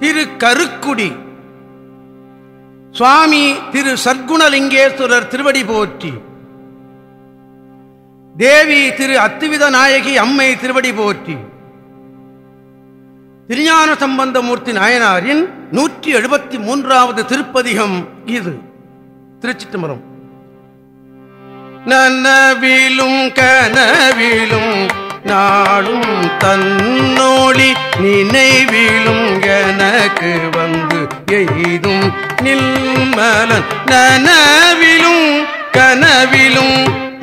திரு கருக்குடி. சுவாமி திரு சர்க்குணலிங்கேஸ்வரர் திருவடி போற்றி. தேவி திரு அத்துவித நாயகி அம்மை திருவடி போற்றி. திருஞான சம்பந்தமூர்த்தி நாயனாரின் நூற்றி எழுபத்தி மூன்றாவது திருப்பதிகம் இது. திருச்சிட்டம்பரம் நனவிலும் கனவிலும் நாளும் தன்னோழி நினைவிலும் எனக்கு வந்து எய்தும் நில்மலன் நனவிலும் கனவிலும்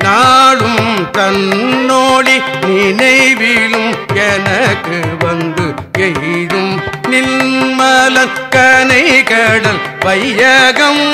நாளும் தன்னோடி நினைவிலும் எனக்கு வந்து எய்தும் நில்மலக்கனை கடல் வையகம்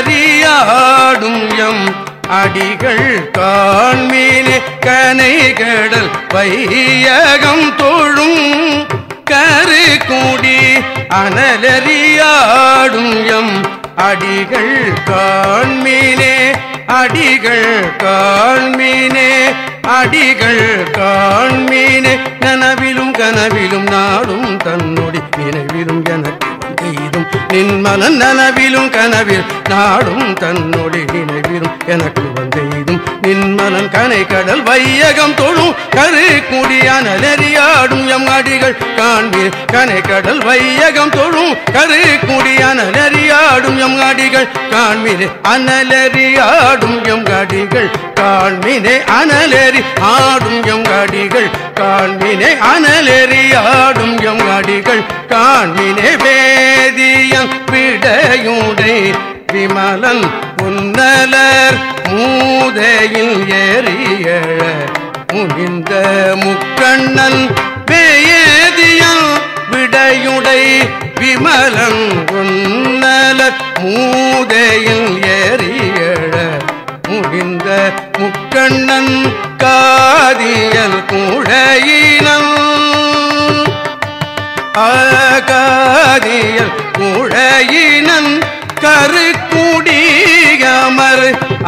அனலறியாடும் எம் அடிகள் காண்மீனே கனை கடல் வையகம் தோழும் கரு கூடி அனலறியாடும் எம் அடிகள் காண்மீனே அடிகள் காண்மீனே அடிகள் காண்மீனே நனவிலும் கனவிலும் நாடும் தன்னுடைய நினைவிலும் எனக்கு எய்தும் மன நனவிலும் கனவில் நாடும் தன்னுடைய நினைவிலும் எனக்கு வந்தெய்தும் நின்மலன் கனை கடல் வையகம் தொழும். கரு குடியான நெறியாடும் எம் அடிகள் காண்பீர். கனை கடல் வையகம் தொழும். கரு குடியான நெறியாடும் எம் அடிகள் காண்பீர். அனலறியாடும் எம் அடிகள் காண்பினே அனலெறி ஆடும் எம் அடிகள் காண்பினே அனலெறி ஆடும் எம் அடிகள் காண்பினே. வேதியம் விடையுடை விமலன் உன்னலர் மூதையில் ஏறிய முனிந்த முக்கண்ணன் பேதியல் விடையுடை விமலன் உன்னலர் மூதையில் ஏறிய முனிந்த முக்கண்ணன் காதியல் குழையினம் அகாதியல் குழையின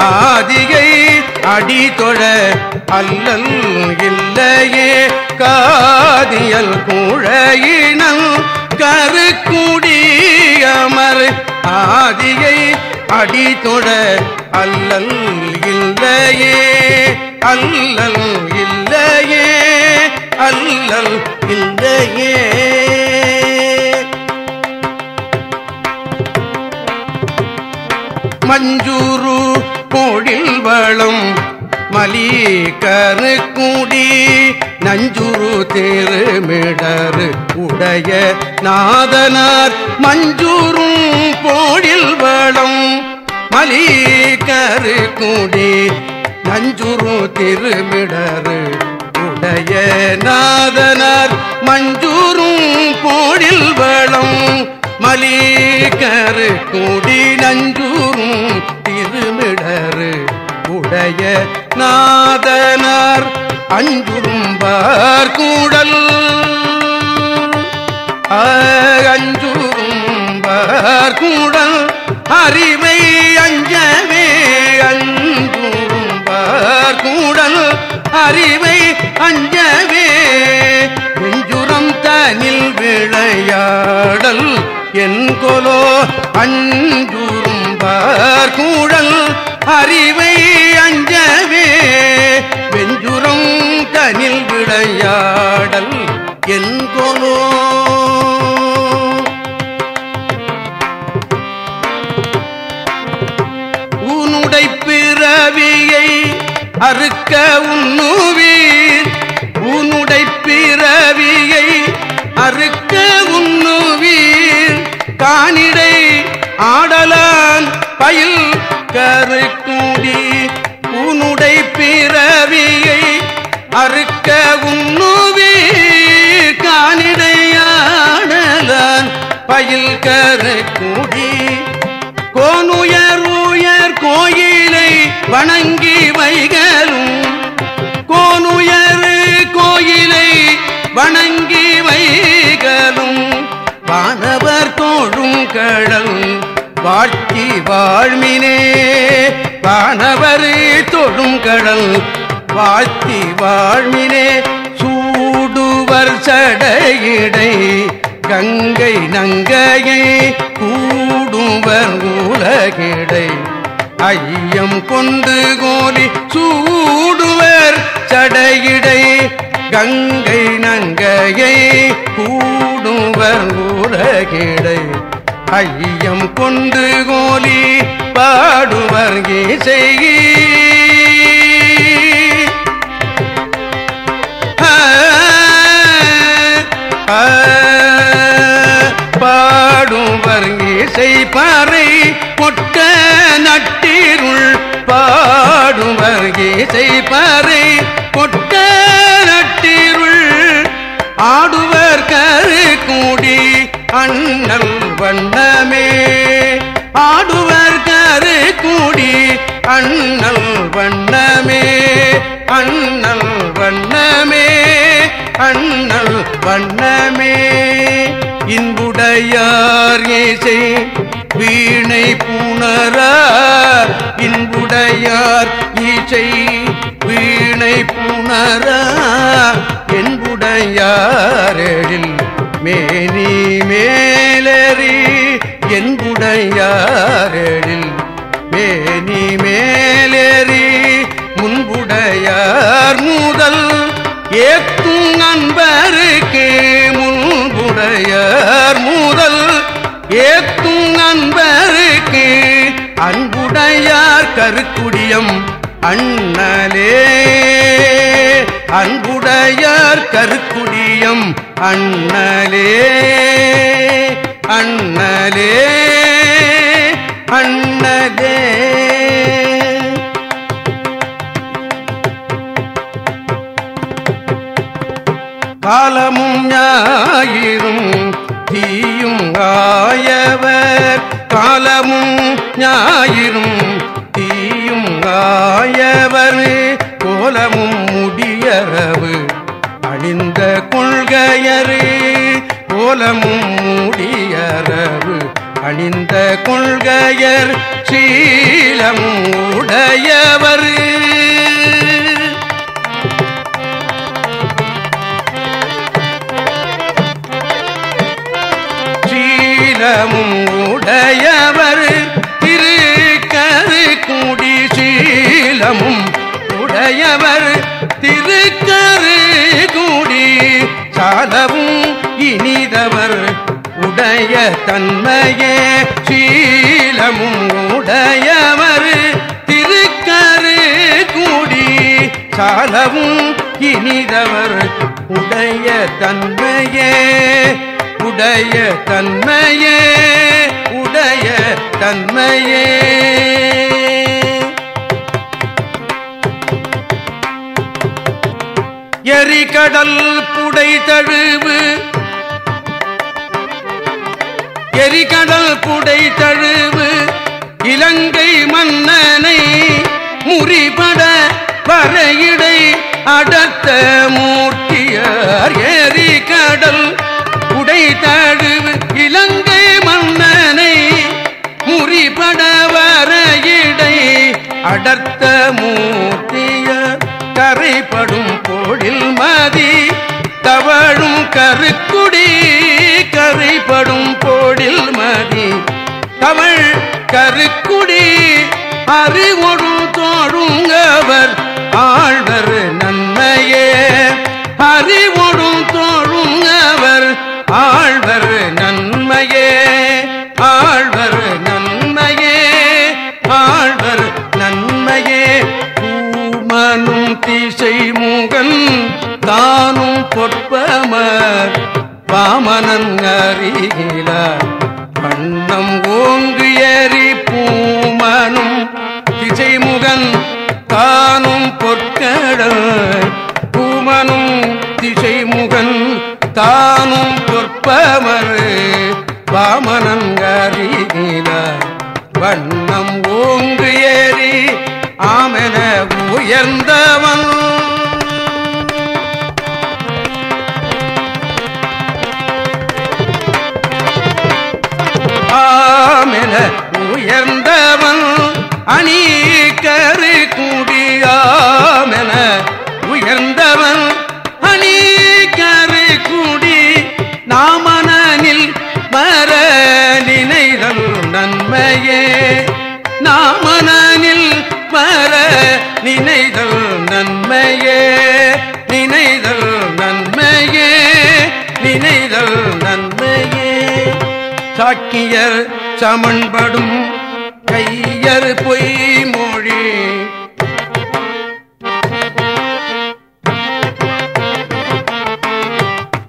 ஆதிகை அடி தொழ அல்லல் இல்லையே. காதியல் குழையினன் கருக்குடியமர். ஆதிகை அடிதொழ அல்லல் இல்லையே. அல்லல் இல்லையே. அல்லல் இல்லையே. மஞ்சூரு பொழில் வளம் மலீகரு கூடி நஞ்சுரு திருமிடரு உடைய நாதனார் மஞ்சூரும் போடில் வளம் மலீகரு கூடி நஞ்சுரு திருமிடரு உடைய நாதனார் மஞ்சூரும் போடில் வளம் மலீகரு கூடி நஞ்சு உடைய நாதனார் அஞ்சுரும்பார் கூடல் அஞ்சுரும்பார் கூடல் அறிவை அஞ்சவே அஞ்சுரும்பார் கூடல் அறிவை அஞ்சவே நெஞ்சுரம் தனில் விளையாடல். என் கொலோ அஞ்சுரும்பார் கூடல் அறுக்க உண்ணுவீர். உன்னுடை பிறவியை அறுக்க உண்ணுவீர். காணிடை ஆடலான் பயில் கருக்குடி. உன்னுடை பிறவியை அறுக்க உண்ணுவீர். காணிடை ஆடலான் பயில் கருக்குடி. கோனுயர் உயர் கோயிலை வணங்கி வணங்கி வைகலும் வானவர் தோழும் கடல் வாழ்த்தி வாழ்மினே. வானவர் தொழும் கடல் வாழ்த்தி வாழ்மினே. சூடுவர் சடையிடை கங்கை நங்கையை கூடுவர் உலகிடை. ஐயம் கொண்டு கோலி சூடுவர் சடையிடை. கங்கை நங்கையை கூடுவர் உலகிடை ஐயம் கொண்டு கோலி பாடுவர் இசையீ. பாடுவர் இசை பாறை பொட்ட நட்டிருள் பாடுவர் இசை பாறை பொட்ட வண்ணம் வண்ணமே. ஆடுவர் கரு கூடி அண்ணல் வண்ணமே. அண்ணல் வண்ணமே அண்ணல் வண்ணமே. இன்புடையார் ஏசை வீணை புணரார். இன்புடையார் ஈசை வீணை புணரார். என்புடையாரெழில் மேனி மேலறி என்புடையாரெழில் மேனி மேலேறி முன்புடையார் முதல் ஏத்தும் நண்பருக்கு முன்புடையார் முதல் ஏத்தும் நண்பருக்கு அன்புடையார் கருக்குடியம் அண்ணலே. அன்புடையார் கருக்குடியம் அண்ணலே அண்ணலே அண்ணலே. காலமும் ஞாயிறும் தீயும் ஆயவர் காலமும் ஞாயிறும் அணிந்த கொள்கையர் சீலம் உடையவர் சீலமும் உடையவர் திரு கரு கூடி சீலமும் உடையவர் திருக்கரு கூடி சாலவும் இனிதவர். உடைய தன்மையே சீலமும் உடையவர். திருக்கரு கூடி சாலவும் இனிதவர். உடைய தன்மையே உடைய தன்மையே உடைய தன்மையே. எரிகடல் புடை தழுவு எரிகடல் புடை தழுவு இலங்கை மன்னனை முறிபட வரையிடை அடத்த மூட்டியார் எரிகடல் உடை தழுவு இலங்கை மன்னனை முறிபட வரையிடை அடர்த்த மூர்த்தியார். கரைப்படும் பொழில் மதி தவழும் கருக்குடி அறிவொடு தோழுங்கவர் ஆழ்வர் நன்மையே. அறிவொடு தோழுங்கவர் ஆழ்வர் நன்மையே. ஆழ்வர் நன்மையே ஆழ்வர் நன்மையே. பூமனும் திசை முகன் தானும் பொற்பமர் பாமனன் அறிகிறார் வண்ணம் ஓங்கிய ஆமென உயர்ந்தவன் சாக்கியர் சமன்படும் கையர் பொய் மொழி.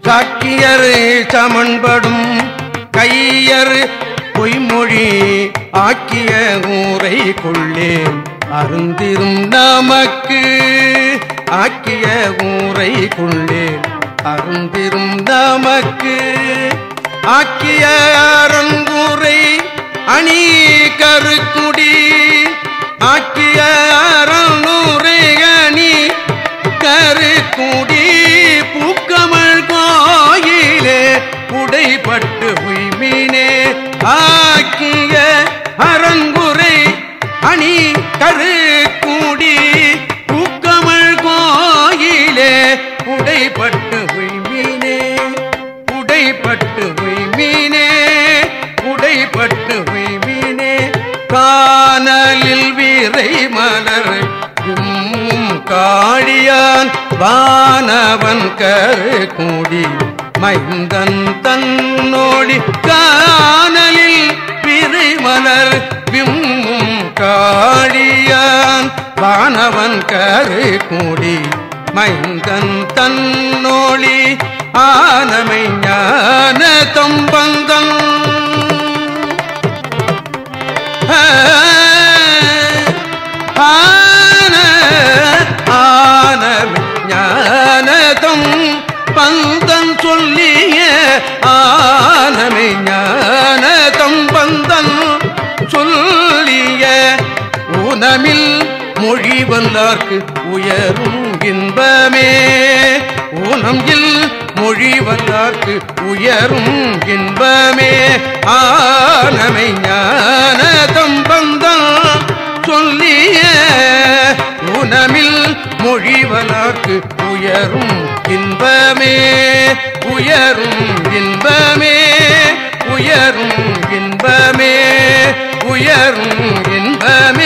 சாக்கியர் சமன்படும் கையர் பொய்மொழி ஆக்கிய ஊரை கொள்ளே அருந்திரும் நமக்கு. ஆக்கிய ஊரை கொள்ளே அருந்திரும் நமக்கு. ஆக்கிய அரங்குரை அணி கருக்குடி. ஆக்கிய காழியான் வானவன் கரு கூடி மைந்தன் தன்னோடி காணலில் பிரிமலர் விம்மும் காழியான் வானவன் கரு கூடி மைந்தன் தன்னோழி ஆனமை ஞான தொம்பந்தன் ஊனமில் மொழி வல்லார்க்கு உயரும் இன்பமே. ஊனம் மொழி வல்லார்க்கு உயரும் இன்பமே. ஆனமை ஞான தம்பந்தம் சொல்லிய ஊனமில் மொழி வல்லார்க்கு உயரும் இன்பமே. உயரும் இன்பமே. உயரும் இன்பமே. உயரும் இன்பமே.